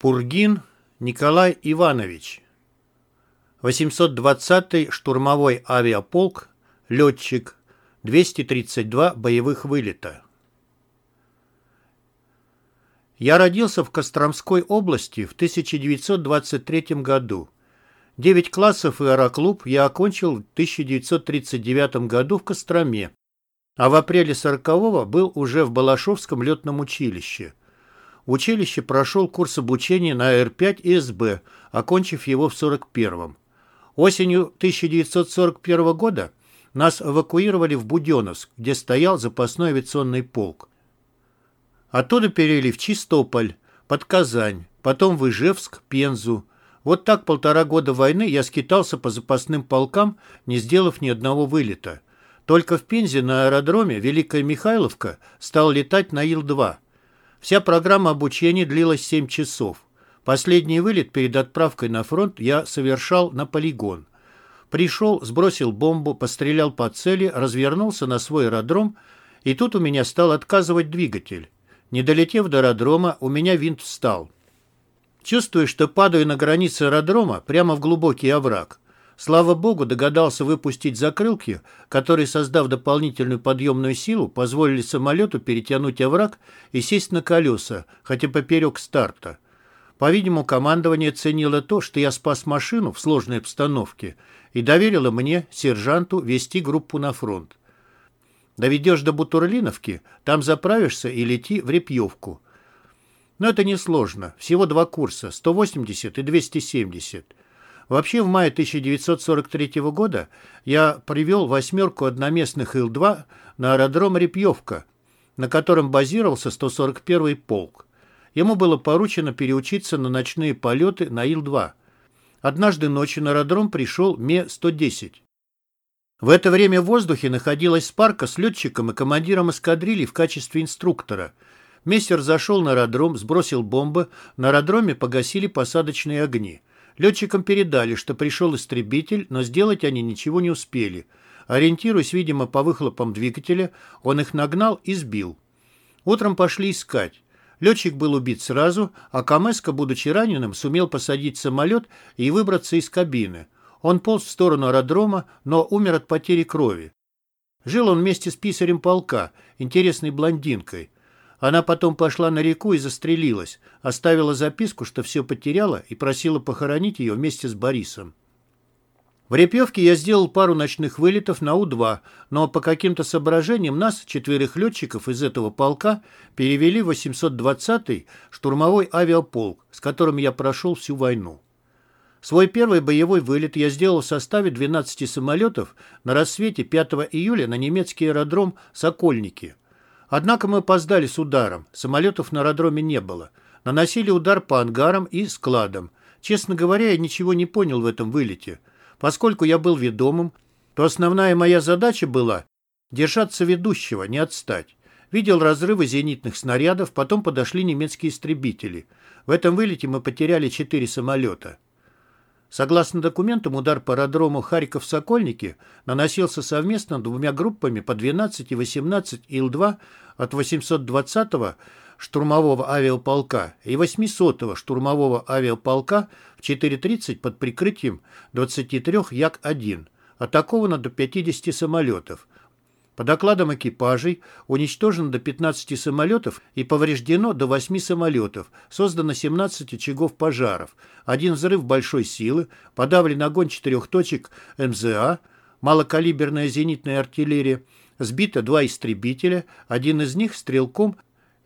Пургин Николай Иванович 820-й штурмовой авиаполк, летчик, 232 боевых вылета. Я родился в Костромской области в 1923 году. Девять классов и аэроклуб я окончил в 1939 году в Костроме, а в апреле 40-го был уже в Балашовском летном училище. В училище прошел курс обучения на Р-5 и СБ, окончив его в 41-м. Осенью 1941 года нас эвакуировали в Буденновск, где стоял запасной авиационный полк. Оттуда перевели в Чистополь, под Казань, потом в Ижевск, Пензу. Вот так полтора года войны я скитался по запасным полкам, не сделав ни одного вылета. Только в Пензе на аэродроме Великая Михайловка стал летать на Ил-2. Вся программа обучения длилась 7 часов. Последний вылет перед отправкой на фронт я совершал на полигон. Пришел, сбросил бомбу, пострелял по цели, развернулся на свой аэродром, и тут у меня стал отказывать двигатель. Не долетев до аэродрома, у меня винт встал. Чувствую, что падаю на границе аэродрома прямо в глубокий овраг. Слава богу, догадался выпустить закрылки, которые, создав дополнительную подъемную силу, позволили самолету перетянуть овраг и сесть на колеса, хотя поперек старта. По-видимому, командование ценило то, что я спас машину в сложной обстановке и доверило мне, сержанту, вести группу на фронт. Доведешь до Бутурлиновки, там заправишься и лети в Репьевку. Но это несложно, всего два курса, 180 и 270. Вообще, в мае 1943 года я привел восьмерку одноместных Ил-2 на аэродром Репьевка, на котором базировался 141-й полк. Ему было поручено переучиться на ночные полеты на Ил-2. Однажды ночью на аэродром пришел Ме-110. В это время в воздухе находилась спарка с летчиком и командиром эскадрильи в качестве инструктора. Мессер зашел на аэродром, сбросил бомбы, на аэродроме погасили посадочные огни. Летчикам передали, что пришел истребитель, но сделать они ничего не успели. Ориентируясь, видимо, по выхлопам двигателя, он их нагнал и сбил. Утром пошли искать. Летчик был убит сразу, а Камеско, будучи раненым, сумел посадить самолет и выбраться из кабины. Он полз в сторону аэродрома, но умер от потери крови. Жил он вместе с писарем полка, интересной блондинкой. Она потом пошла на реку и застрелилась, оставила записку, что все потеряла, и просила похоронить ее вместе с Борисом. В Репьевке я сделал пару ночных вылетов на У-2, но по каким-то соображениям нас, четверых летчиков из этого полка, перевели в 820-й штурмовой авиаполк, с которым я прошел всю войну. Свой первый боевой вылет я сделал в составе 12 самолетов на рассвете 5 июля на немецкий аэродром «Сокольники». Однако мы опоздали с ударом, самолетов на аэродроме не было. Наносили удар по ангарам и складам. Честно говоря, я ничего не понял в этом вылете. Поскольку я был ведомым, то основная моя задача была держаться ведущего, не отстать. Видел разрывы зенитных снарядов, потом подошли немецкие истребители. В этом вылете мы потеряли четыре самолета. Согласно документам, удар по аэродрому Харьков-Сокольники наносился совместно двумя группами по 12 и 18 Ил-2 от 820-го штурмового авиаполка и 800-го штурмового авиаполка в 4.30 под прикрытием 23 Як-1, атаковано до 50 самолетов, по докладам экипажей, уничтожено до 15 самолетов и повреждено до 8 самолетов, создано 17 очагов пожаров, один взрыв большой силы, подавлен огонь четырех точек МЗА, малокалиберная зенитная артиллерия, сбито два истребителя, один из них стрелком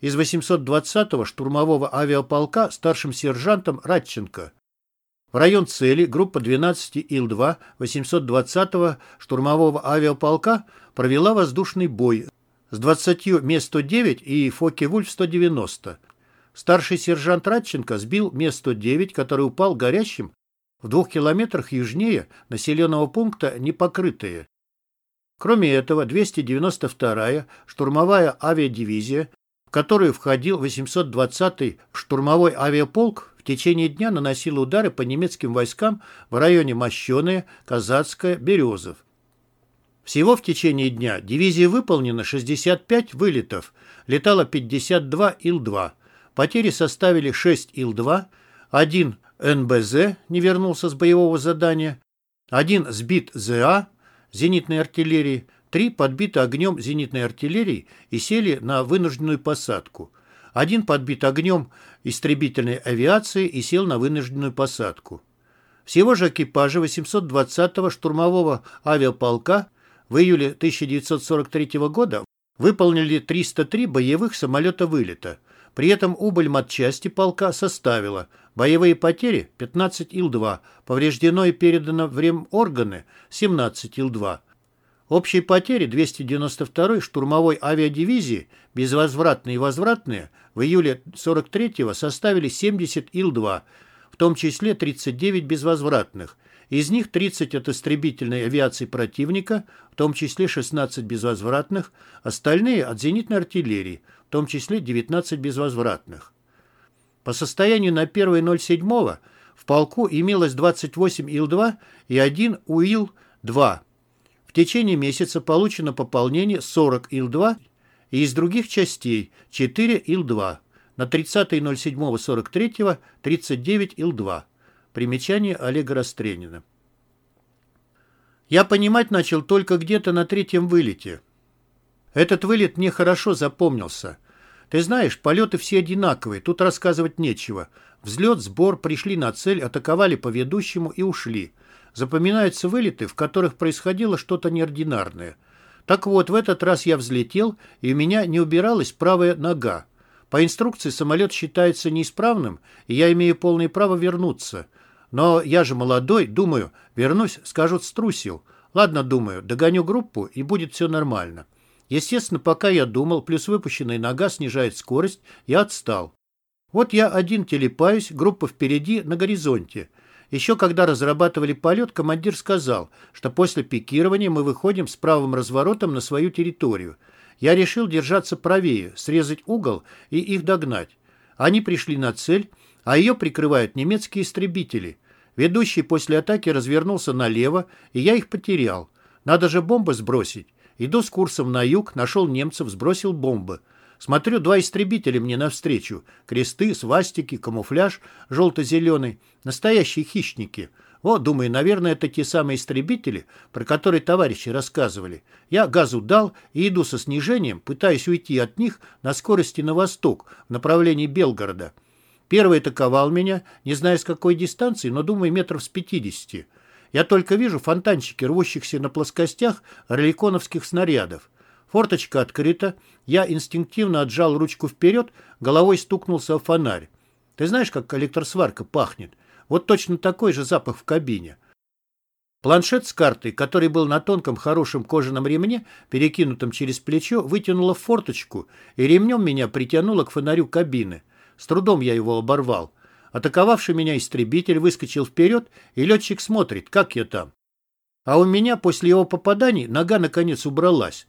из 820-го штурмового авиаполка старшим сержантом Радченко. В район цели группа 12 Ил-2 820-го штурмового авиаполка провела воздушный бой с 20 Ме-109 и Фоке-Вульф-190. Старший сержант Радченко сбил Ме-109, который упал горящим в двух километрах южнее населенного пункта Непокрытые. Кроме этого, 292-я штурмовая авиадивизия, в которую входил 820-й штурмовой авиаполк, в течение дня наносила удары по немецким войскам в районе Мощеные, Казацкая, Березов. Всего в течение дня дивизии выполнено 65 вылетов, летало 52 Ил-2. Потери составили 6 Ил-2, один НБЗ не вернулся с боевого задания, один сбит ЗА зенитной артиллерии, три подбиты огнем зенитной артиллерии и сели на вынужденную посадку. Один подбит огнем истребительной авиации и сел на вынужденную посадку. Всего же экипажи 820-го штурмового авиаполка в июле 1943 года выполнили 303 боевых самолета вылета. При этом убыль матчасти полка составила боевые потери 15 Ил-2, повреждено и передано в реморганы 17 Ил-2. Общие потери 292-й штурмовой авиадивизии, безвозвратные и возвратные, в июле 43-го составили 70 Ил-2, в том числе 39 безвозвратных. Из них 30 от истребительной авиации противника, в том числе 16 безвозвратных, остальные от зенитной артиллерии, в том числе 19 безвозвратных. По состоянию на 1.07 в полку имелось 28 Ил-2 и 1 УИЛ-2. В течение месяца получено пополнение 40 Ил-2 и из других частей 4 Ил-2. На 30.07.43 39 Ил-2. Примечание Олега Растренина. Я понимать начал только где-то на третьем вылете. Этот вылет мне хорошо запомнился. Ты знаешь, полеты все одинаковые, тут рассказывать нечего. Взлет, сбор, пришли на цель, атаковали по ведущему и ушли. Запоминаются вылеты, в которых происходило что-то неординарное. Так вот, в этот раз я взлетел, и у меня не убиралась правая нога. По инструкции самолет считается неисправным, и я имею полное право вернуться. Но я же молодой, думаю, вернусь, скажут, струсил. Ладно, думаю, догоню группу, и будет все нормально. Естественно, пока я думал, плюс выпущенная нога снижает скорость, я отстал. Вот я один телепаюсь, группа впереди, на горизонте. Еще когда разрабатывали полет, командир сказал, что после пикирования мы выходим с правым разворотом на свою территорию. Я решил держаться правее, срезать угол и их догнать. Они пришли на цель, а ее прикрывают немецкие истребители. Ведущий после атаки развернулся налево, и я их потерял. Надо же бомбы сбросить. Иду с курсом на юг, нашел немцев, сбросил бомбы. Смотрю, два истребителя мне навстречу. Кресты, свастики, камуфляж желто-зеленый. Настоящие хищники. Вот, думаю, наверное, это те самые истребители, про которые товарищи рассказывали. Я газу дал и иду со снижением, пытаясь уйти от них на скорости на восток, в направлении Белгорода. Первый атаковал меня, не знаю с какой дистанции, но, думаю, метров с пятидесяти. Я только вижу фонтанчики, рвущихся на плоскостях роликоновских снарядов. Форточка открыта, я инстинктивно отжал ручку вперед, головой стукнулся о фонарь. Ты знаешь, как электросварка пахнет? Вот точно такой же запах в кабине. Планшет с картой, который был на тонком хорошем кожаном ремне, перекинутом через плечо, вытянуло в форточку, и ремнем меня притянуло к фонарю кабины. С трудом я его оборвал. Атаковавший меня истребитель выскочил вперед, и летчик смотрит, как я там. А у меня после его попаданий нога наконец убралась.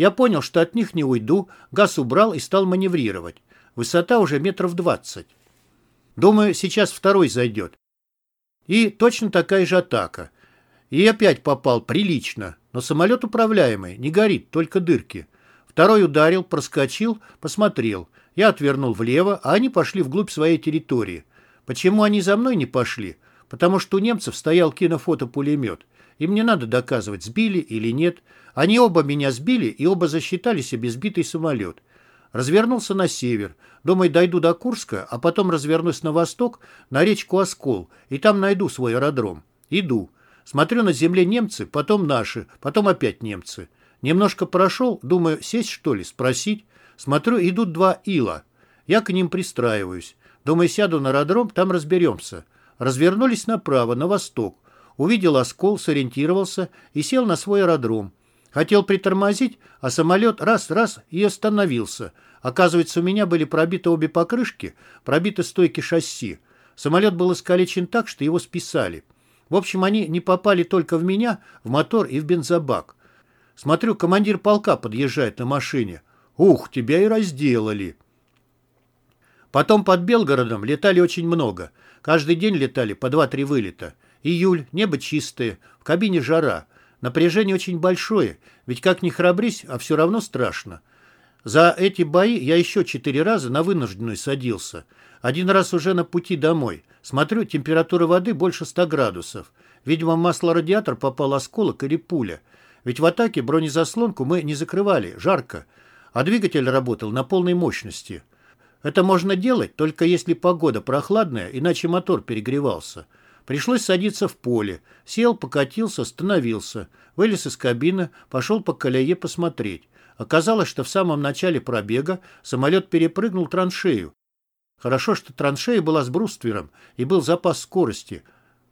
Я понял, что от них не уйду, газ убрал и стал маневрировать. Высота уже метров двадцать. Думаю, сейчас второй зайдет. И точно такая же атака. И опять попал прилично, но самолет управляемый, не горит, только дырки. Второй ударил, проскочил, посмотрел. Я отвернул влево, а они пошли вглубь своей территории. Почему они за мной не пошли? Потому что у немцев стоял кинофотопулемет. Им не надо доказывать, сбили или нет. Они оба меня сбили и оба засчитали себе сбитый самолет. Развернулся на север. Думаю, дойду до Курска, а потом развернусь на восток, на речку Оскол, и там найду свой аэродром. Иду. Смотрю на земле немцы, потом наши, потом опять немцы. Немножко прошел, думаю, сесть что ли, спросить. Смотрю, идут два ила. Я к ним пристраиваюсь. Думаю, сяду на аэродром, там разберемся. Развернулись направо, на восток. Увидел оскол, сориентировался и сел на свой аэродром. Хотел притормозить, а самолет раз-раз и остановился. Оказывается, у меня были пробиты обе покрышки, пробиты стойки шасси. Самолет был искалечен так, что его списали. В общем, они не попали только в меня, в мотор и в бензобак. Смотрю, командир полка подъезжает на машине. Ух, тебя и разделали. Потом под Белгородом летали очень много. Каждый день летали по два-три вылета. Июль, небо чистое, в кабине жара. Напряжение очень большое, ведь как ни храбрись, а все равно страшно. За эти бои я еще четыре раза на вынужденную садился. Один раз уже на пути домой. Смотрю, температура воды больше 100 градусов. Видимо, в масло-радиатор попал осколок или пуля. Ведь в атаке бронезаслонку мы не закрывали, жарко. А двигатель работал на полной мощности. Это можно делать, только если погода прохладная, иначе мотор перегревался. Пришлось садиться в поле. Сел, покатился, остановился. Вылез из кабины, пошел по колее посмотреть. Оказалось, что в самом начале пробега самолет перепрыгнул траншею. Хорошо, что траншея была с бруствером и был запас скорости.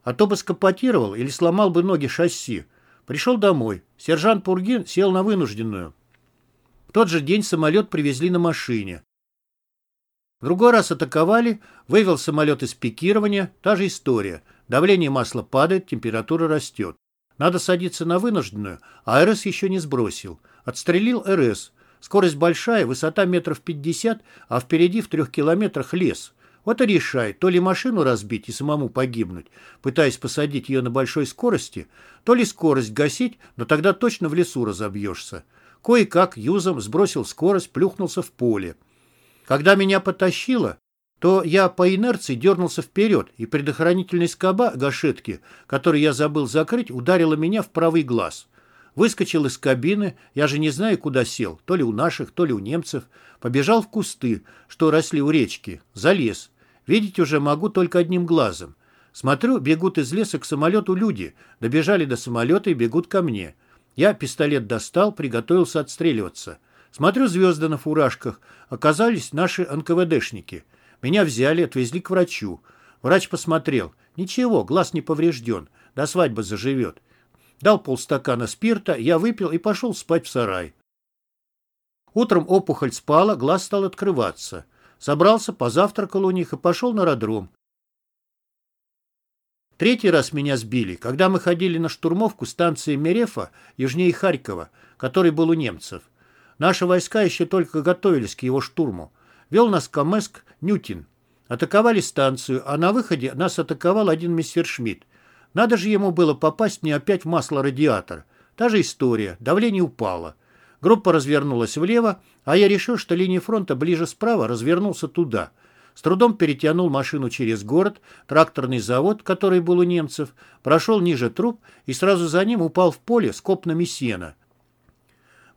А то бы скопотировал или сломал бы ноги шасси. Пришел домой. Сержант Пургин сел на вынужденную. В тот же день самолет привезли на машине. В другой раз атаковали, вывел самолет из пикирования, та же история. Давление масла падает, температура растет. Надо садиться на вынужденную, а РС еще не сбросил. Отстрелил РС. Скорость большая, высота метров пятьдесят, а впереди в трех километрах лес. Вот и решай, то ли машину разбить и самому погибнуть, пытаясь посадить ее на большой скорости, то ли скорость гасить, но тогда точно в лесу разобьешься. Кое-как юзом сбросил скорость, плюхнулся в поле. Когда меня потащило, то я по инерции дернулся вперед, и предохранительная скоба гашетки, которую я забыл закрыть, ударила меня в правый глаз. Выскочил из кабины, я же не знаю, куда сел, то ли у наших, то ли у немцев. Побежал в кусты, что росли у речки, залез. Видеть уже могу только одним глазом. Смотрю, бегут из леса к самолету люди, добежали до самолета и бегут ко мне. Я пистолет достал, приготовился отстреливаться. Смотрю, звезды на фуражках. Оказались наши НКВДшники. Меня взяли, отвезли к врачу. Врач посмотрел. Ничего, глаз не поврежден. До свадьбы заживет. Дал полстакана спирта, я выпил и пошел спать в сарай. Утром опухоль спала, глаз стал открываться. Собрался, позавтракал у них и пошел на аэродром. Третий раз меня сбили, когда мы ходили на штурмовку станции Мерефа, южнее Харькова, который был у немцев. Наши войска еще только готовились к его штурму. Вел нас Камеск Нютин. Атаковали станцию, а на выходе нас атаковал один мистер Шмидт. Надо же ему было попасть мне опять в масло-радиатор. Та же история, давление упало. Группа развернулась влево, а я решил, что линия фронта ближе справа, развернулся туда. С трудом перетянул машину через город, тракторный завод, который был у немцев, прошел ниже труп и сразу за ним упал в поле с копнами сена.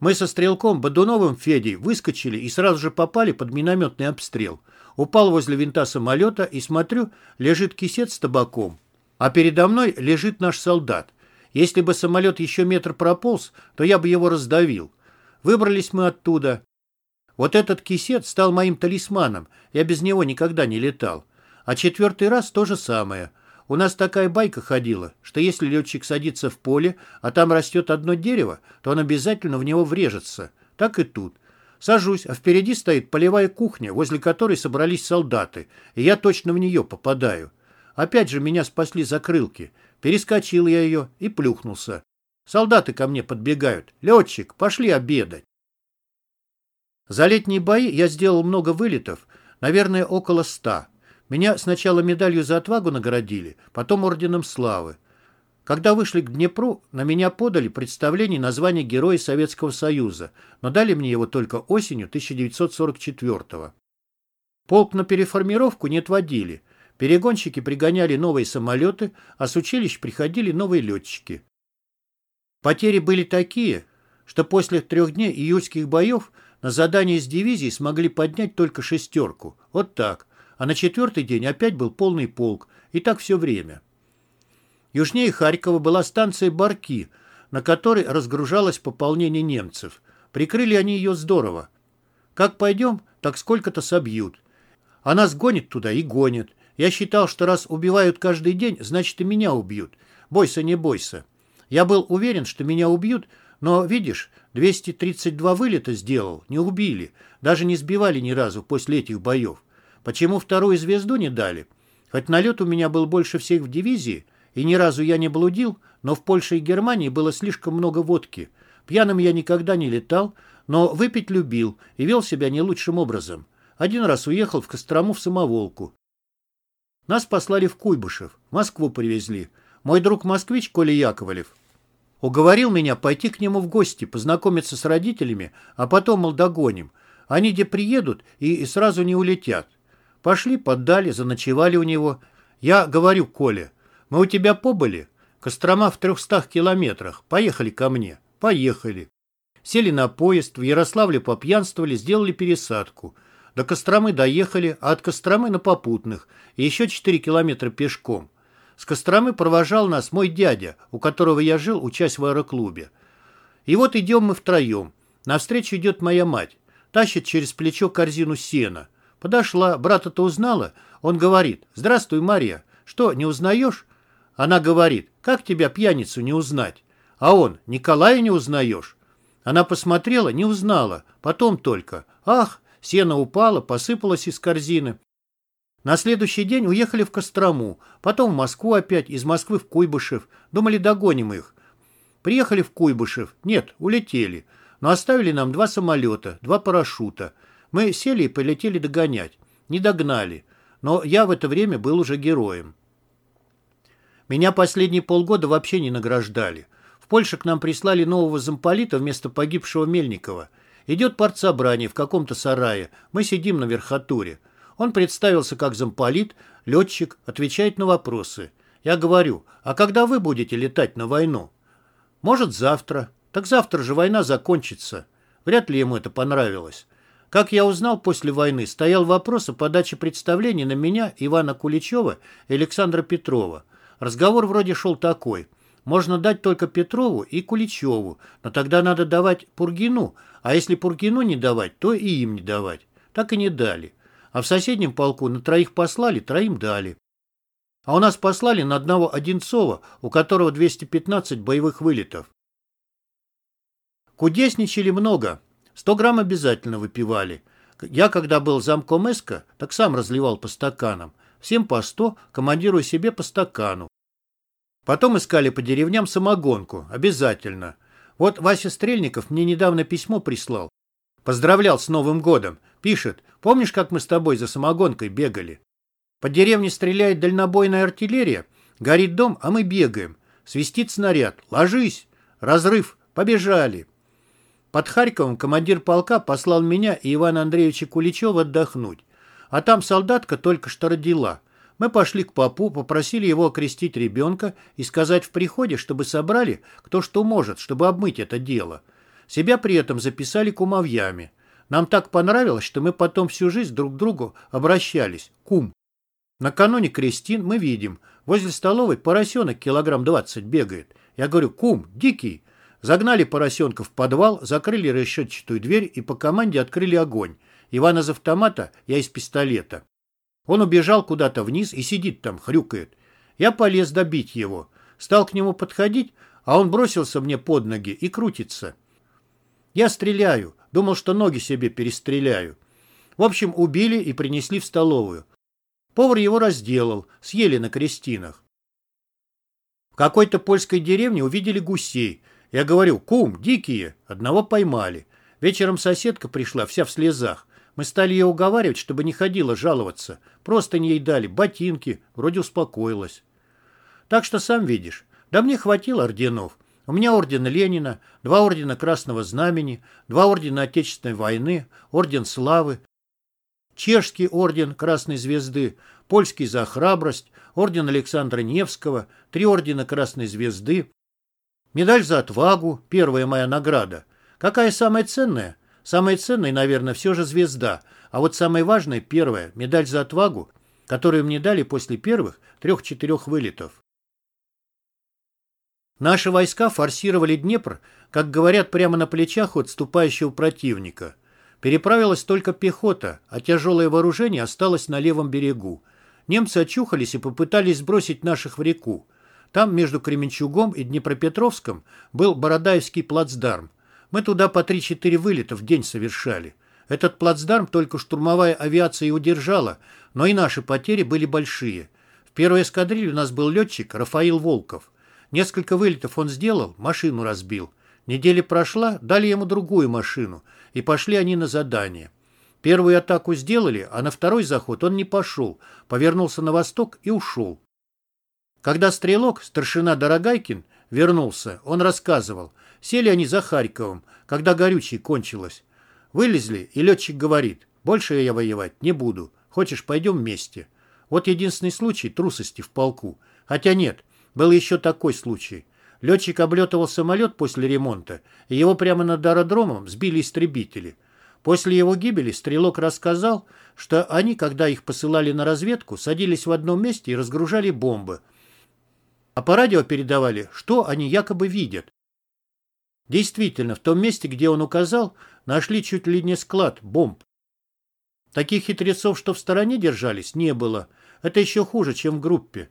Мы со стрелком Бодуновым Федей выскочили и сразу же попали под минометный обстрел. Упал возле винта самолета и, смотрю, лежит кисет с табаком. А передо мной лежит наш солдат. Если бы самолет еще метр прополз, то я бы его раздавил. Выбрались мы оттуда. Вот этот кисет стал моим талисманом. Я без него никогда не летал. А четвертый раз то же самое. У нас такая байка ходила, что если летчик садится в поле, а там растет одно дерево, то он обязательно в него врежется. Так и тут. Сажусь, а впереди стоит полевая кухня, возле которой собрались солдаты, и я точно в нее попадаю. Опять же меня спасли закрылки. Перескочил я ее и плюхнулся. Солдаты ко мне подбегают. «Летчик, пошли обедать». За летние бои я сделал много вылетов, наверное, около ста. Меня сначала медалью за отвагу наградили, потом орденом славы. Когда вышли к Днепру, на меня подали представление названия Героя Советского Союза, но дали мне его только осенью 1944 -го. Полк на переформировку не отводили. Перегонщики пригоняли новые самолеты, а с училищ приходили новые летчики. Потери были такие, что после трех дней июльских боев на задание с дивизией смогли поднять только шестерку. Вот так. А на четвертый день опять был полный полк. И так все время. Южнее Харькова была станция Барки, на которой разгружалось пополнение немцев. Прикрыли они ее здорово. Как пойдем, так сколько-то собьют. А нас гонит туда и гонит. Я считал, что раз убивают каждый день, значит и меня убьют. Бойся, не бойся. Я был уверен, что меня убьют, но, видишь, 232 вылета сделал, не убили, даже не сбивали ни разу после этих боев. Почему вторую звезду не дали? Хоть налет у меня был больше всех в дивизии, и ни разу я не блудил, но в Польше и Германии было слишком много водки. Пьяным я никогда не летал, но выпить любил и вел себя не лучшим образом. Один раз уехал в Кострому в самоволку. Нас послали в Куйбышев, Москву привезли. Мой друг-москвич Коля Яковлев уговорил меня пойти к нему в гости, познакомиться с родителями, а потом, мол, догоним. Они где приедут и, и сразу не улетят. Пошли, поддали, заночевали у него. Я говорю Коле, мы у тебя побыли? Кострома в трехстах километрах. Поехали ко мне. Поехали. Сели на поезд, в Ярославле попьянствовали, сделали пересадку. До Костромы доехали, а от Костромы на попутных, и еще 4 километра пешком. С Костромы провожал нас мой дядя, у которого я жил, учась в аэроклубе. И вот идем мы втроем. Навстречу идет моя мать. Тащит через плечо корзину сена. Подошла, брата-то узнала. Он говорит, «Здравствуй, Мария. Что, не узнаешь?» Она говорит, «Как тебя, пьяницу, не узнать?» А он, «Николая не узнаешь?» Она посмотрела, не узнала. Потом только, «Ах!» Сено упало, посыпалось из корзины. На следующий день уехали в Кострому, потом в Москву опять, из Москвы в Куйбышев. Думали, догоним их. Приехали в Куйбышев. Нет, улетели. Но оставили нам два самолета, два парашюта. Мы сели и полетели догонять. Не догнали. Но я в это время был уже героем. Меня последние полгода вообще не награждали. В Польше к нам прислали нового замполита вместо погибшего Мельникова. Идет партсобрание в каком-то сарае. Мы сидим на верхотуре. Он представился как замполит, летчик, отвечает на вопросы. Я говорю, а когда вы будете летать на войну? Может, завтра. Так завтра же война закончится. Вряд ли ему это понравилось. Как я узнал после войны, стоял вопрос о подаче представлений на меня, Ивана Куличева и Александра Петрова. Разговор вроде шел такой. Можно дать только Петрову и Куличеву, но тогда надо давать Пургину, а если Пургину не давать, то и им не давать. Так и не дали. А в соседнем полку на троих послали, троим дали. А у нас послали на одного Одинцова, у которого 215 боевых вылетов. Кудесничали много. 100 грамм обязательно выпивали. Я, когда был замком эска, так сам разливал по стаканам. Всем по 100, командирую себе по стакану. Потом искали по деревням самогонку. Обязательно. Вот Вася Стрельников мне недавно письмо прислал. Поздравлял с Новым годом. Пишет, помнишь, как мы с тобой за самогонкой бегали? По деревне стреляет дальнобойная артиллерия, горит дом, а мы бегаем. Свистит снаряд. Ложись. Разрыв. Побежали. Под Харьковом командир полка послал меня и Ивана Андреевича Куличева отдохнуть. А там солдатка только что родила. Мы пошли к попу, попросили его окрестить ребенка и сказать в приходе, чтобы собрали кто что может, чтобы обмыть это дело. Себя при этом записали кумовьями. Нам так понравилось, что мы потом всю жизнь друг к другу обращались. Кум. Накануне крестин мы видим, возле столовой поросенок килограмм двадцать бегает. Я говорю, кум, дикий. Загнали поросенка в подвал, закрыли решетчатую дверь и по команде открыли огонь. Иван из автомата, я из пистолета. Он убежал куда-то вниз и сидит там, хрюкает. Я полез добить его. Стал к нему подходить, а он бросился мне под ноги и крутится. Я стреляю. Думал, что ноги себе перестреляю. В общем, убили и принесли в столовую. Повар его разделал, съели на крестинах. В какой-то польской деревне увидели гусей. Я говорю, кум, дикие. Одного поймали. Вечером соседка пришла, вся в слезах. Мы стали ее уговаривать, чтобы не ходила жаловаться. Просто не ей дали, ботинки. Вроде успокоилась. Так что сам видишь. Да мне хватило орденов. У меня орден Ленина, два ордена Красного Знамени, два ордена Отечественной войны, орден Славы, чешский орден Красной Звезды, польский за храбрость, орден Александра Невского, три ордена Красной Звезды, медаль за отвагу, первая моя награда. Какая самая ценная? Самая ценная, наверное, все же звезда, а вот самая важная – первая, медаль за отвагу, которую мне дали после первых трех-четырех вылетов. Наши войска форсировали Днепр, как говорят, прямо на плечах отступающего противника – Переправилась только пехота, а тяжелое вооружение осталось на левом берегу. Немцы очухались и попытались сбросить наших в реку. Там, между Кременчугом и Днепропетровском, был Бородаевский плацдарм. Мы туда по 3-4 вылета в день совершали. Этот плацдарм только штурмовая авиация и удержала, но и наши потери были большие. В первой эскадрилье у нас был летчик Рафаил Волков. Несколько вылетов он сделал, машину разбил. Неделя прошла, дали ему другую машину – и пошли они на задание. Первую атаку сделали, а на второй заход он не пошел, повернулся на восток и ушел. Когда стрелок, старшина Дорогайкин, вернулся, он рассказывал, сели они за Харьковом, когда горючее кончилось. Вылезли, и летчик говорит, больше я воевать не буду. Хочешь, пойдем вместе. Вот единственный случай трусости в полку. Хотя нет, был еще такой случай. Летчик облетывал самолет после ремонта, и его прямо над аэродромом сбили истребители. После его гибели стрелок рассказал, что они, когда их посылали на разведку, садились в одном месте и разгружали бомбы. А по радио передавали, что они якобы видят. Действительно, в том месте, где он указал, нашли чуть ли не склад бомб. Таких хитрецов, что в стороне держались, не было. Это еще хуже, чем в группе.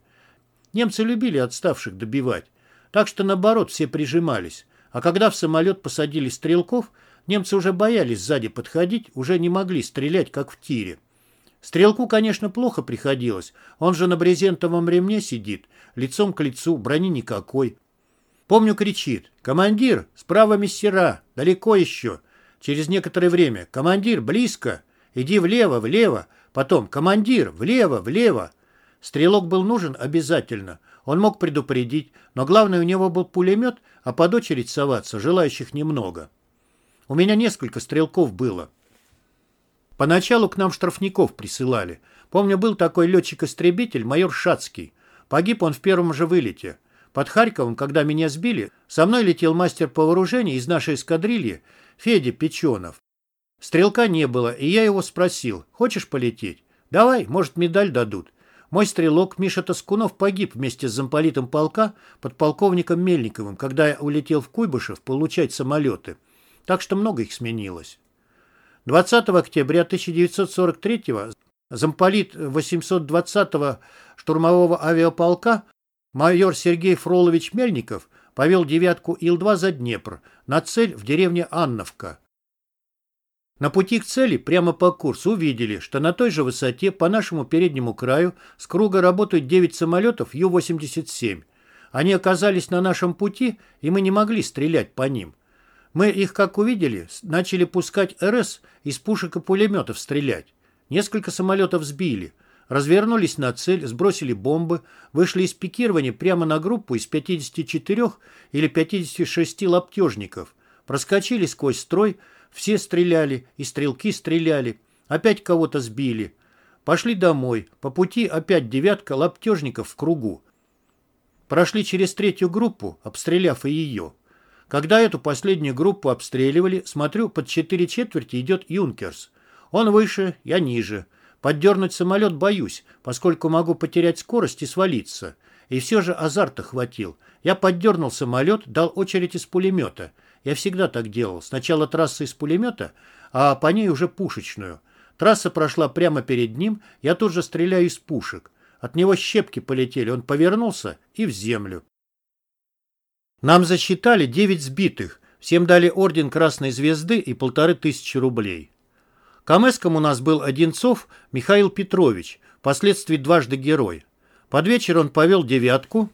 Немцы любили отставших добивать. Так что, наоборот, все прижимались. А когда в самолет посадили стрелков, немцы уже боялись сзади подходить, уже не могли стрелять, как в тире. Стрелку, конечно, плохо приходилось. Он же на брезентовом ремне сидит, лицом к лицу, брони никакой. Помню, кричит. «Командир, справа мистера, далеко еще». Через некоторое время. «Командир, близко. Иди влево, влево». Потом «Командир, влево, влево». Стрелок был нужен обязательно. Он мог предупредить, но главное, у него был пулемет, а под очередь соваться желающих немного. У меня несколько стрелков было. Поначалу к нам штрафников присылали. Помню, был такой летчик-истребитель, майор Шацкий. Погиб он в первом же вылете. Под Харьковом, когда меня сбили, со мной летел мастер по вооружению из нашей эскадрильи Федя Печенов. Стрелка не было, и я его спросил, хочешь полететь? Давай, может, медаль дадут. Мой стрелок Миша Тоскунов погиб вместе с замполитом полка под полковником Мельниковым, когда я улетел в Куйбышев получать самолеты. Так что много их сменилось. 20 октября 1943 замполит 820-го штурмового авиаполка Майор Сергей Фролович Мельников повел девятку Ил-2 за Днепр на цель в деревне Анновка. На пути к цели прямо по курсу увидели, что на той же высоте по нашему переднему краю с круга работают 9 самолетов Ю-87. Они оказались на нашем пути, и мы не могли стрелять по ним. Мы их, как увидели, начали пускать РС из пушек и пулеметов стрелять. Несколько самолетов сбили – развернулись на цель, сбросили бомбы, вышли из пикирования прямо на группу из 54 или 56 лаптежников, проскочили сквозь строй, все стреляли, и стрелки стреляли, опять кого-то сбили. Пошли домой, по пути опять девятка лаптежников в кругу. Прошли через третью группу, обстреляв и ее. Когда эту последнюю группу обстреливали, смотрю, под четыре четверти идет Юнкерс. Он выше, я ниже. Поддернуть самолет боюсь, поскольку могу потерять скорость и свалиться. И все же азарта хватил. Я поддернул самолет, дал очередь из пулемета. Я всегда так делал. Сначала трасса из пулемета, а по ней уже пушечную. Трасса прошла прямо перед ним, я тут же стреляю из пушек. От него щепки полетели, он повернулся и в землю. Нам засчитали девять сбитых, всем дали орден Красной Звезды и полторы тысячи рублей. Камэском у нас был Одинцов Михаил Петрович, впоследствии дважды герой. Под вечер он повел девятку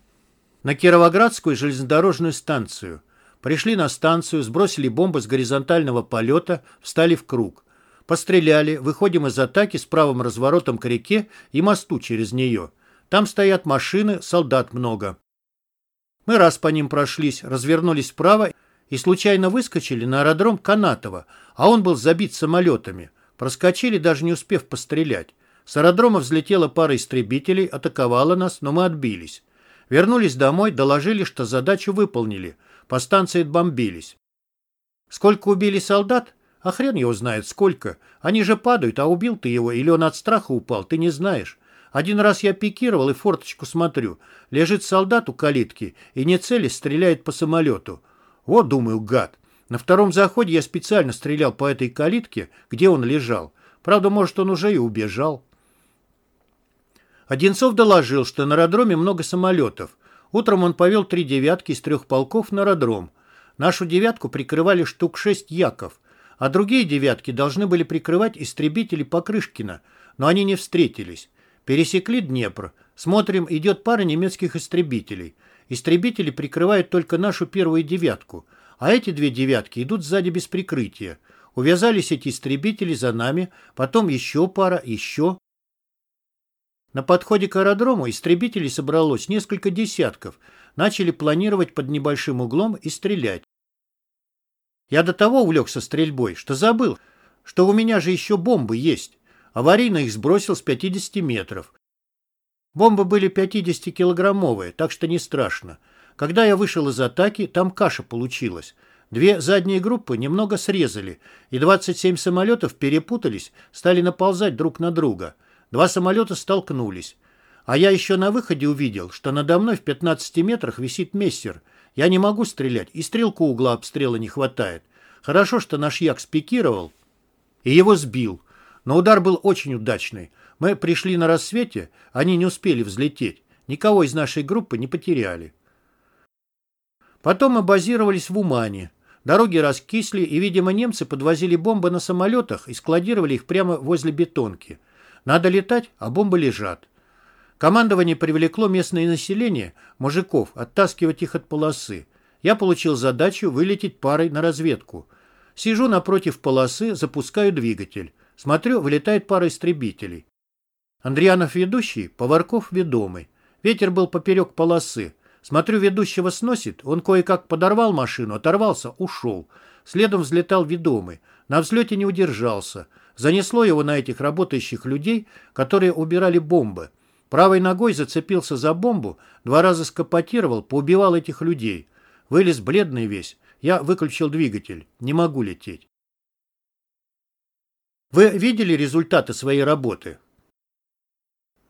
на Кировоградскую железнодорожную станцию. Пришли на станцию, сбросили бомбы с горизонтального полета, встали в круг. Постреляли, выходим из атаки с правым разворотом к реке и мосту через нее. Там стоят машины, солдат много. Мы раз по ним прошлись, развернулись вправо и случайно выскочили на аэродром Канатова, а он был забит самолетами. Проскочили, даже не успев пострелять. С аэродрома взлетела пара истребителей, атаковала нас, но мы отбились. Вернулись домой, доложили, что задачу выполнили. По станции бомбились. Сколько убили солдат? А хрен его знает сколько. Они же падают, а убил ты его или он от страха упал, ты не знаешь. Один раз я пикировал и форточку смотрю. Лежит солдат у калитки и не цели стреляет по самолету. Вот, думаю, гад. На втором заходе я специально стрелял по этой калитке, где он лежал. Правда, может, он уже и убежал. Одинцов доложил, что на аэродроме много самолетов. Утром он повел три девятки из трех полков на аэродром. Нашу девятку прикрывали штук шесть яков, а другие девятки должны были прикрывать истребители Покрышкина, но они не встретились. Пересекли Днепр. Смотрим, идет пара немецких истребителей. Истребители прикрывают только нашу первую девятку – а эти две девятки идут сзади без прикрытия. Увязались эти истребители за нами, потом еще пара, еще. На подходе к аэродрому истребителей собралось несколько десятков, начали планировать под небольшим углом и стрелять. Я до того увлекся стрельбой, что забыл, что у меня же еще бомбы есть. Аварийно их сбросил с 50 метров. Бомбы были 50-килограммовые, так что не страшно. Когда я вышел из атаки, там каша получилась. Две задние группы немного срезали, и 27 самолетов перепутались, стали наползать друг на друга. Два самолета столкнулись. А я еще на выходе увидел, что надо мной в 15 метрах висит мессер. Я не могу стрелять, и стрелку угла обстрела не хватает. Хорошо, что наш як спикировал и его сбил. Но удар был очень удачный. Мы пришли на рассвете, они не успели взлететь. Никого из нашей группы не потеряли. Потом мы базировались в Умане. Дороги раскисли, и, видимо, немцы подвозили бомбы на самолетах и складировали их прямо возле бетонки. Надо летать, а бомбы лежат. Командование привлекло местное население, мужиков, оттаскивать их от полосы. Я получил задачу вылететь парой на разведку. Сижу напротив полосы, запускаю двигатель. Смотрю, вылетает пара истребителей. Андрианов ведущий, Поварков ведомый. Ветер был поперек полосы. Смотрю, ведущего сносит, он кое-как подорвал машину, оторвался, ушел. Следом взлетал ведомый. На взлете не удержался. Занесло его на этих работающих людей, которые убирали бомбы. Правой ногой зацепился за бомбу, два раза скопотировал, поубивал этих людей. Вылез бледный весь. Я выключил двигатель. Не могу лететь. Вы видели результаты своей работы?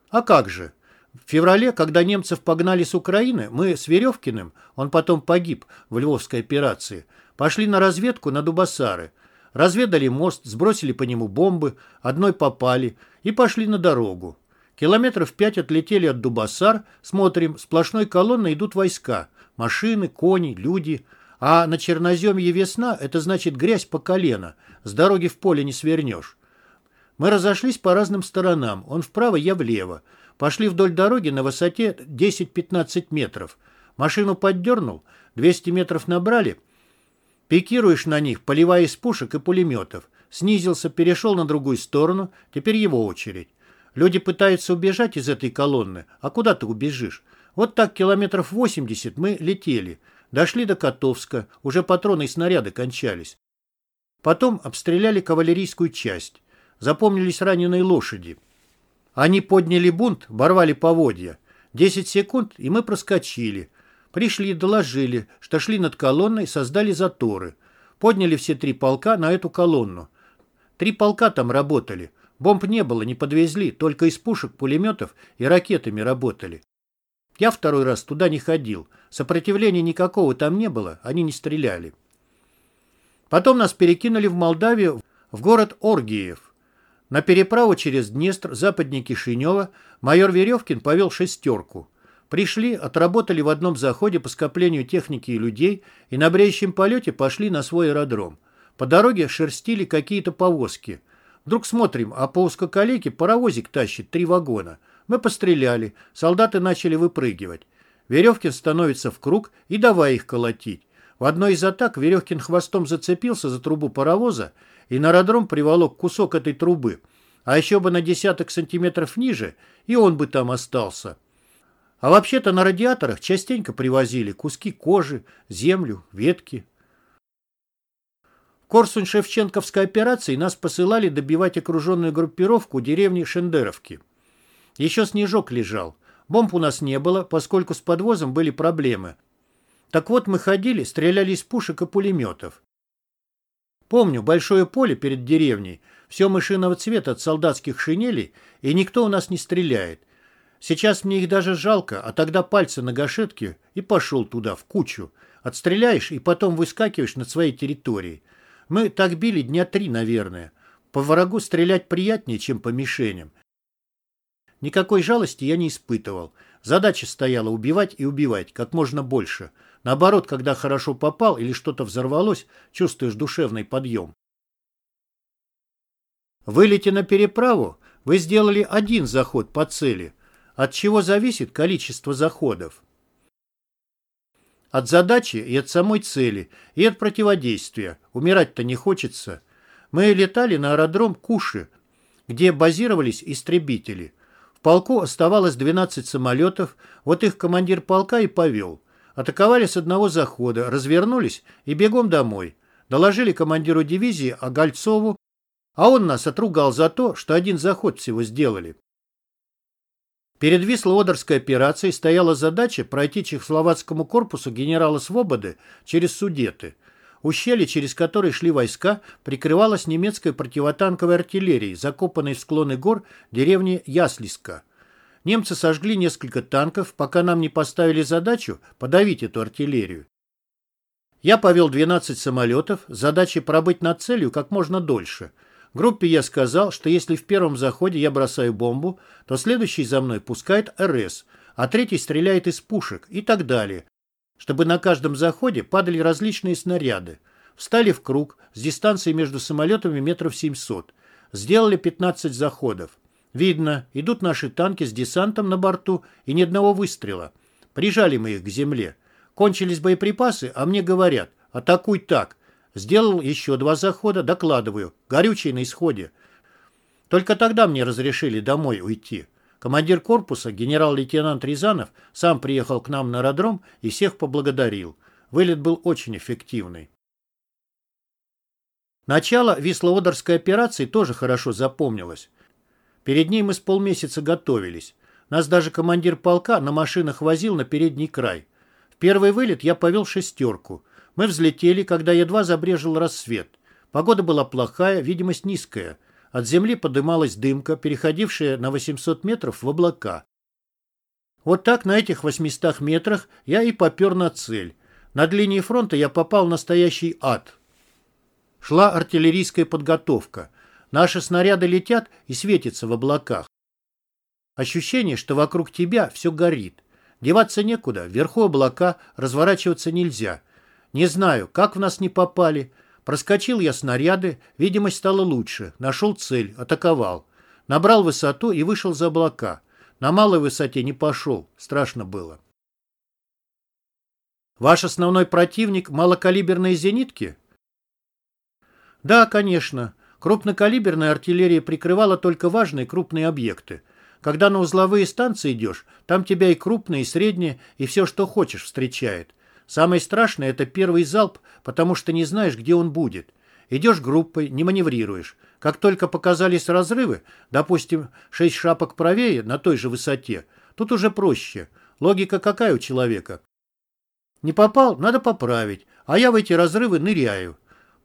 А как же? В феврале, когда немцев погнали с Украины, мы с Веревкиным, он потом погиб в Львовской операции, пошли на разведку на Дубасары. Разведали мост, сбросили по нему бомбы, одной попали и пошли на дорогу. Километров пять отлетели от Дубасар, смотрим, сплошной колонной идут войска, машины, кони, люди. А на черноземье весна – это значит грязь по колено, с дороги в поле не свернешь. Мы разошлись по разным сторонам, он вправо, я влево. Пошли вдоль дороги на высоте 10-15 метров. Машину поддернул, 200 метров набрали. Пикируешь на них, поливая из пушек и пулеметов. Снизился, перешел на другую сторону, теперь его очередь. Люди пытаются убежать из этой колонны, а куда ты убежишь? Вот так километров 80 мы летели. Дошли до Котовска, уже патроны и снаряды кончались. Потом обстреляли кавалерийскую часть. Запомнились раненые лошади. Они подняли бунт, ворвали поводья. Десять секунд, и мы проскочили. Пришли, доложили, что шли над колонной, создали заторы. Подняли все три полка на эту колонну. Три полка там работали. Бомб не было, не подвезли, только из пушек, пулеметов и ракетами работали. Я второй раз туда не ходил. Сопротивления никакого там не было, они не стреляли. Потом нас перекинули в Молдавию, в город Оргиев. На переправу через Днестр, западнее Кишинева, майор Веревкин повел шестерку. Пришли, отработали в одном заходе по скоплению техники и людей и на бреющем полете пошли на свой аэродром. По дороге шерстили какие-то повозки. Вдруг смотрим, а по узкоколейке паровозик тащит три вагона. Мы постреляли, солдаты начали выпрыгивать. Веревкин становится в круг и давай их колотить. В одной из атак Веревкин хвостом зацепился за трубу паровоза и на аэродром приволок кусок этой трубы. А еще бы на десяток сантиметров ниже, и он бы там остался. А вообще-то на радиаторах частенько привозили куски кожи, землю, ветки. Корсунь-Шевченковской операции нас посылали добивать окруженную группировку деревни Шендеровки. Еще снежок лежал. Бомб у нас не было, поскольку с подвозом были проблемы. Так вот мы ходили, стреляли из пушек и пулеметов. Помню, большое поле перед деревней, все мышиного цвета от солдатских шинелей, и никто у нас не стреляет. Сейчас мне их даже жалко, а тогда пальцы на гашетке и пошел туда, в кучу. Отстреляешь и потом выскакиваешь над своей территорией. Мы так били дня три, наверное. По врагу стрелять приятнее, чем по мишеням. Никакой жалости я не испытывал. Задача стояла убивать и убивать как можно больше. Наоборот, когда хорошо попал или что-то взорвалось, чувствуешь душевный подъем. Вылетя на переправу, вы сделали один заход по цели. От чего зависит количество заходов? От задачи и от самой цели, и от противодействия. Умирать-то не хочется. Мы летали на аэродром Куши, где базировались истребители. В полку оставалось 12 самолетов, вот их командир полка и повел. Атаковали с одного захода, развернулись и бегом домой. Доложили командиру дивизии Огольцову, А он нас отругал за то, что один заход всего сделали. Перед Висло-Одерской операцией стояла задача пройти чехословацкому корпусу генерала Свободы через Судеты. Ущелье, через которое шли войска, прикрывалось немецкой противотанковой артиллерией, закопанной в склоны гор деревни Яслиска. Немцы сожгли несколько танков, пока нам не поставили задачу подавить эту артиллерию. Я повел 12 самолетов задачей пробыть над целью как можно дольше – Группе я сказал, что если в первом заходе я бросаю бомбу, то следующий за мной пускает РС, а третий стреляет из пушек и так далее, чтобы на каждом заходе падали различные снаряды. Встали в круг с дистанцией между самолетами метров 700. Сделали 15 заходов. Видно, идут наши танки с десантом на борту и ни одного выстрела. Прижали мы их к земле. Кончились боеприпасы, а мне говорят, атакуй так. Сделал еще два захода, докладываю. Горючий на исходе. Только тогда мне разрешили домой уйти. Командир корпуса, генерал-лейтенант Рязанов, сам приехал к нам на аэродром и всех поблагодарил. Вылет был очень эффективный. Начало Висло-Одерской операции тоже хорошо запомнилось. Перед ней мы с полмесяца готовились. Нас даже командир полка на машинах возил на передний край. В первый вылет я повел шестерку. Мы взлетели, когда едва забрежил рассвет. Погода была плохая, видимость низкая. От земли подымалась дымка, переходившая на 800 метров в облака. Вот так на этих 800 метрах я и попер на цель. Над линией фронта я попал в настоящий ад. Шла артиллерийская подготовка. Наши снаряды летят и светятся в облаках. Ощущение, что вокруг тебя все горит. Деваться некуда, вверху облака, разворачиваться нельзя. Не знаю, как в нас не попали. Проскочил я снаряды, видимость стала лучше. Нашел цель, атаковал. Набрал высоту и вышел за облака. На малой высоте не пошел, страшно было. Ваш основной противник – малокалиберные зенитки? Да, конечно. Крупнокалиберная артиллерия прикрывала только важные крупные объекты. Когда на узловые станции идешь, там тебя и крупные, и средние, и все, что хочешь, встречает. Самое страшное – это первый залп, потому что не знаешь, где он будет. Идешь группой, не маневрируешь. Как только показались разрывы, допустим, шесть шапок правее на той же высоте, тут уже проще. Логика какая у человека? Не попал, надо поправить, а я в эти разрывы ныряю.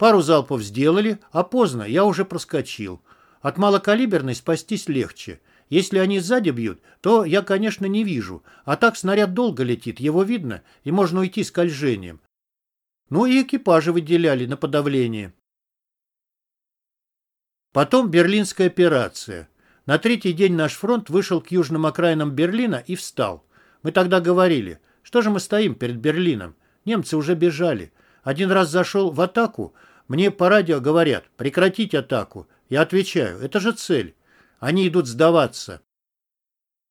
Пару залпов сделали, а поздно, я уже проскочил. От малокалиберной спастись легче – если они сзади бьют, то я, конечно, не вижу, а так снаряд долго летит, его видно, и можно уйти скольжением. Ну и экипажи выделяли на подавление. Потом Берлинская операция. На третий день наш фронт вышел к южным окраинам Берлина и встал. Мы тогда говорили, что же мы стоим перед Берлином? Немцы уже бежали. Один раз зашел в атаку, мне по радио говорят, прекратить атаку. Я отвечаю, это же цель. Они идут сдаваться.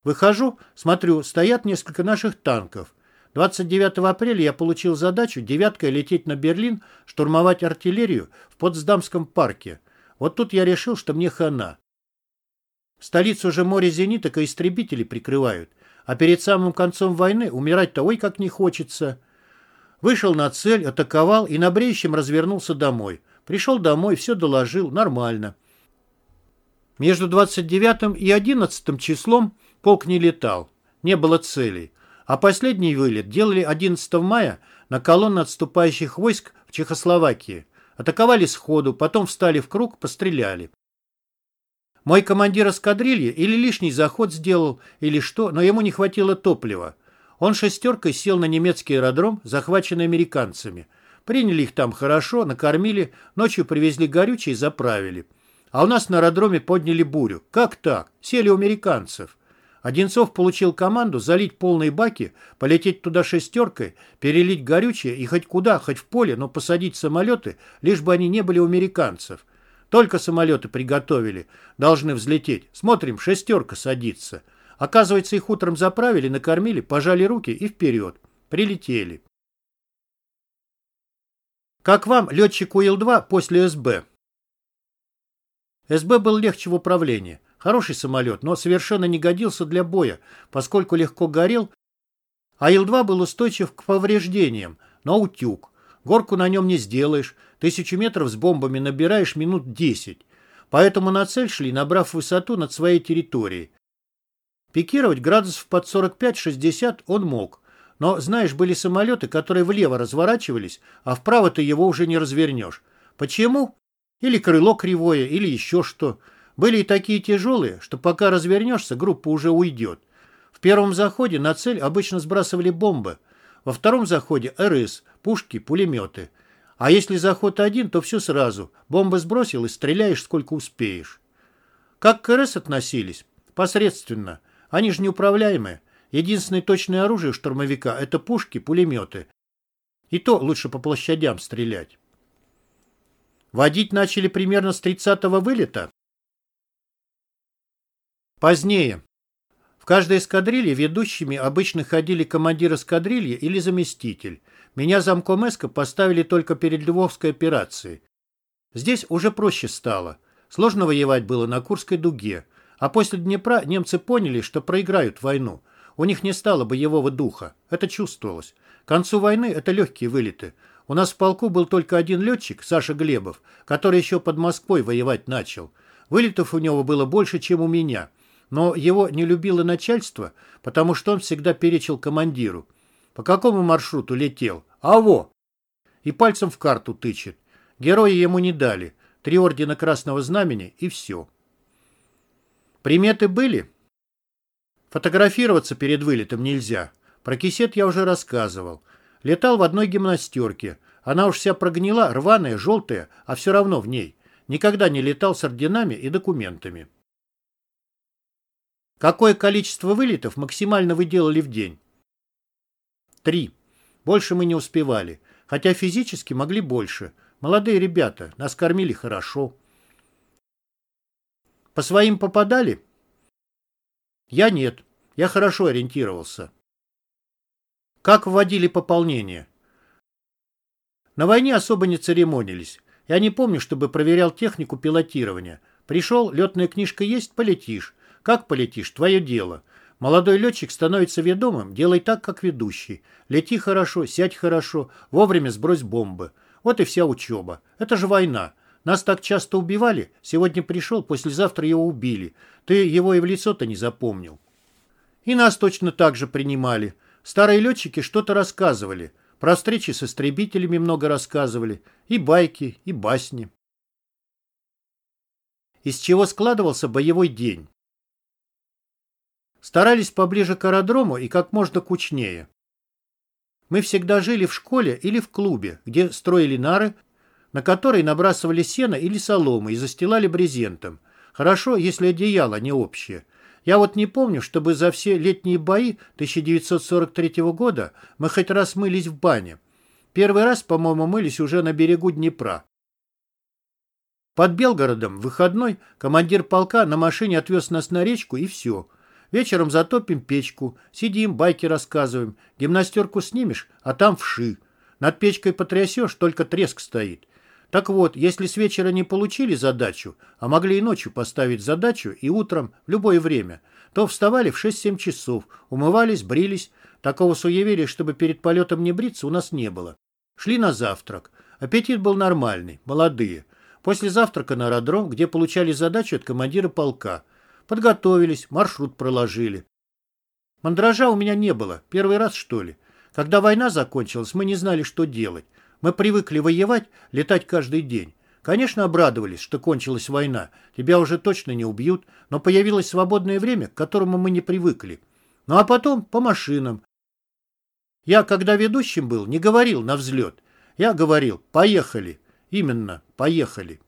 Выхожу, смотрю, стоят несколько наших танков. 29 апреля я получил задачу девяткой лететь на Берлин, штурмовать артиллерию в Потсдамском парке. Вот тут я решил, что мне хана. Столицу уже море зениток и истребителей прикрывают. А перед самым концом войны умирать-то ой как не хочется. Вышел на цель, атаковал и на бреющем развернулся домой. Пришел домой, все доложил, нормально. Между 29 и 11 числом полк не летал, не было целей, а последний вылет делали 11 мая на колонны отступающих войск в Чехословакии. Атаковали сходу, потом встали в круг, постреляли. Мой командир эскадрильи или лишний заход сделал, или что, но ему не хватило топлива. Он шестеркой сел на немецкий аэродром, захваченный американцами. Приняли их там хорошо, накормили, ночью привезли горючее и заправили. А у нас на аэродроме подняли бурю. Как так? Сели у американцев. Одинцов получил команду залить полные баки, полететь туда шестеркой, перелить горючее и хоть куда, хоть в поле, но посадить самолеты, лишь бы они не были у американцев. Только самолеты приготовили, должны взлететь. Смотрим, шестерка садится. Оказывается, их утром заправили, накормили, пожали руки и вперед. Прилетели. Как вам, летчику Ил-2 после СБ? СБ был легче в управлении. Хороший самолет, но совершенно не годился для боя, поскольку легко горел, а Ил-2 был устойчив к повреждениям, но утюг. Горку на нем не сделаешь, тысячу метров с бомбами набираешь минут десять. Поэтому на цель шли, набрав высоту над своей территорией. Пикировать градусов под 45-60 он мог. Но, знаешь, были самолеты, которые влево разворачивались, а вправо ты его уже не развернешь. Почему? Или крыло кривое, или еще что. Были и такие тяжелые, что пока развернешься, группа уже уйдет. В первом заходе на цель обычно сбрасывали бомбы. Во втором заходе РС, пушки, пулеметы. А если заход один, то все сразу. Бомбы сбросил и стреляешь сколько успеешь. Как к РС относились? Посредственно. Они же неуправляемые. Единственное точное оружие штурмовика – это пушки, пулеметы. И то лучше по площадям стрелять. Водить начали примерно с 30-го вылета. Позднее. В каждой эскадрилье ведущими обычно ходили командир эскадрильи или заместитель. Меня замком эска поставили только перед Львовской операцией. Здесь уже проще стало. Сложно воевать было на Курской дуге. А после Днепра немцы поняли, что проиграют войну. У них не стало боевого духа. Это чувствовалось. К концу войны это легкие вылеты. У нас в полку был только один летчик, Саша Глебов, который еще под Москвой воевать начал. Вылетов у него было больше, чем у меня. Но его не любило начальство, потому что он всегда перечил командиру. По какому маршруту летел? А во! И пальцем в карту тычет. Герои ему не дали. Три ордена Красного Знамени и все. Приметы были? Фотографироваться перед вылетом нельзя. Про кисет я уже рассказывал. Летал в одной гимнастерке. Она уж вся прогнила, рваная, желтая, а все равно в ней. Никогда не летал с орденами и документами. Какое количество вылетов максимально вы делали в день? Три. Больше мы не успевали. Хотя физически могли больше. Молодые ребята, нас кормили хорошо. По своим попадали? Я нет. Я хорошо ориентировался. Как вводили пополнение? На войне особо не церемонились. Я не помню, чтобы проверял технику пилотирования. Пришел, летная книжка есть, полетишь. Как полетишь, твое дело. Молодой летчик становится ведомым, делай так, как ведущий. Лети хорошо, сядь хорошо, вовремя сбрось бомбы. Вот и вся учеба. Это же война. Нас так часто убивали. Сегодня пришел, послезавтра его убили. Ты его и в лицо-то не запомнил. И нас точно так же принимали. Старые летчики что-то рассказывали. Про встречи с истребителями много рассказывали. И байки, и басни. Из чего складывался боевой день. Старались поближе к аэродрому и как можно кучнее. Мы всегда жили в школе или в клубе, где строили нары, на которые набрасывали сено или соломы и застилали брезентом. Хорошо, если одеяло не общее. Я вот не помню, чтобы за все летние бои 1943 года мы хоть раз мылись в бане. Первый раз, по-моему, мылись уже на берегу Днепра. Под Белгородом, выходной, командир полка на машине отвез нас на речку и все. Вечером затопим печку, сидим, байки рассказываем, гимнастерку снимешь, а там вши. Над печкой потрясешь, только треск стоит. Так вот, если с вечера не получили задачу, а могли и ночью поставить задачу, и утром, в любое время, то вставали в 6-7 часов, умывались, брились. Такого суеверия, чтобы перед полетом не бриться, у нас не было. Шли на завтрак. Аппетит был нормальный, молодые. После завтрака на аэродром, где получали задачу от командира полка. Подготовились, маршрут проложили. Мандража у меня не было, первый раз что ли. Когда война закончилась, мы не знали, что делать. Мы привыкли воевать, летать каждый день. Конечно, обрадовались, что кончилась война. Тебя уже точно не убьют, но появилось свободное время, к которому мы не привыкли. Ну а потом по машинам. Я, когда ведущим был, не говорил на взлет. Я говорил «поехали». Именно «поехали».